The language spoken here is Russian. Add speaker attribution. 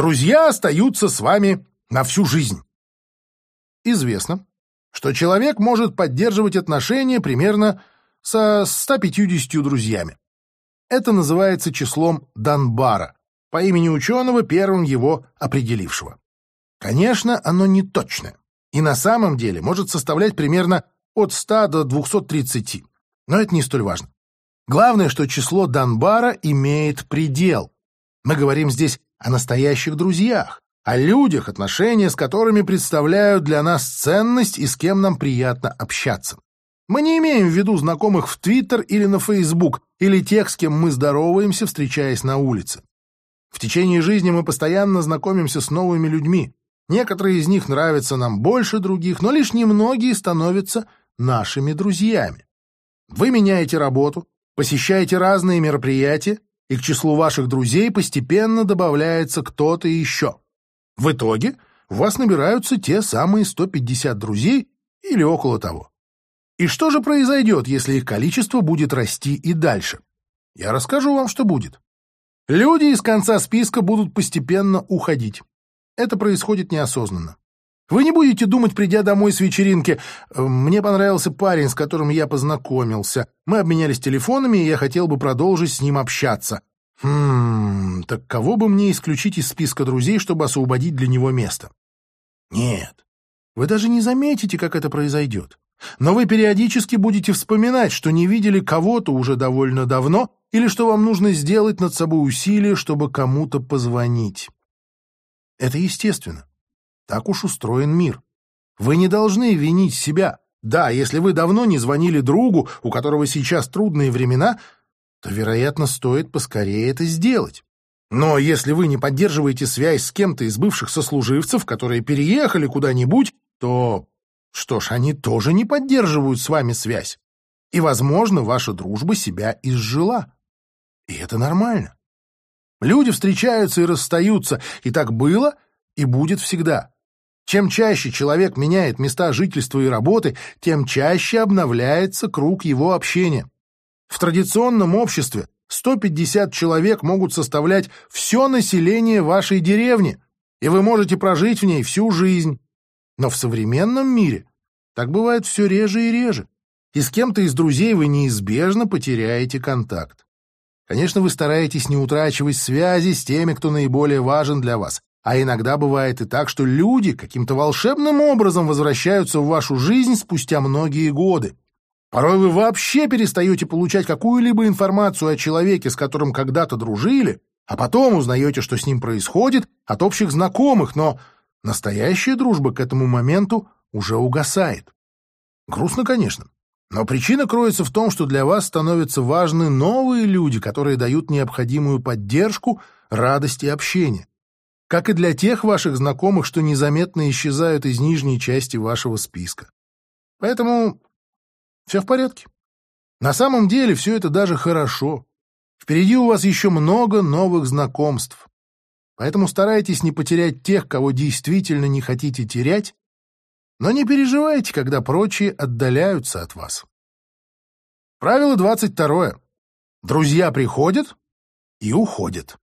Speaker 1: Друзья остаются с вами на всю жизнь. Известно, что человек может поддерживать отношения примерно со 150 друзьями. Это называется числом Данбара, по имени ученого, первым его определившего. Конечно, оно не точное, и на самом деле может составлять примерно от 100 до 230, но это не столь важно. Главное, что число Данбара имеет предел. Мы говорим здесь о настоящих друзьях, о людях, отношения с которыми представляют для нас ценность и с кем нам приятно общаться. Мы не имеем в виду знакомых в Твиттер или на Фейсбук, или тех, с кем мы здороваемся, встречаясь на улице. В течение жизни мы постоянно знакомимся с новыми людьми. Некоторые из них нравятся нам больше других, но лишь немногие становятся нашими друзьями. Вы меняете работу, посещаете разные мероприятия, и к числу ваших друзей постепенно добавляется кто-то еще. В итоге у вас набираются те самые 150 друзей или около того. И что же произойдет, если их количество будет расти и дальше? Я расскажу вам, что будет. Люди из конца списка будут постепенно уходить. Это происходит неосознанно. Вы не будете думать, придя домой с вечеринки, «Мне понравился парень, с которым я познакомился. Мы обменялись телефонами, и я хотел бы продолжить с ним общаться. Хм, так кого бы мне исключить из списка друзей, чтобы освободить для него место? Нет, вы даже не заметите, как это произойдет. Но вы периодически будете вспоминать, что не видели кого-то уже довольно давно или что вам нужно сделать над собой усилие, чтобы кому-то позвонить. Это естественно. Так уж устроен мир. Вы не должны винить себя. Да, если вы давно не звонили другу, у которого сейчас трудные времена, то, вероятно, стоит поскорее это сделать. Но если вы не поддерживаете связь с кем-то из бывших сослуживцев, которые переехали куда-нибудь, то, что ж, они тоже не поддерживают с вами связь. И, возможно, ваша дружба себя изжила. И это нормально. Люди встречаются и расстаются, и так было и будет всегда. Чем чаще человек меняет места жительства и работы, тем чаще обновляется круг его общения. В традиционном обществе 150 человек могут составлять все население вашей деревни, и вы можете прожить в ней всю жизнь. Но в современном мире так бывает все реже и реже, и с кем-то из друзей вы неизбежно потеряете контакт. Конечно, вы стараетесь не утрачивать связи с теми, кто наиболее важен для вас, а иногда бывает и так, что люди каким-то волшебным образом возвращаются в вашу жизнь спустя многие годы. Порой вы вообще перестаете получать какую-либо информацию о человеке, с которым когда-то дружили, а потом узнаете, что с ним происходит, от общих знакомых, но настоящая дружба к этому моменту уже угасает. Грустно, конечно, но причина кроется в том, что для вас становятся важны новые люди, которые дают необходимую поддержку, радость и общение. Как и для тех ваших знакомых, что незаметно исчезают из нижней части вашего списка. Поэтому все в порядке. На самом деле все это даже хорошо. Впереди у вас еще много новых знакомств. Поэтому старайтесь не потерять тех, кого действительно не хотите терять, но не переживайте, когда прочие отдаляются от вас. Правило 22. Друзья приходят и уходят.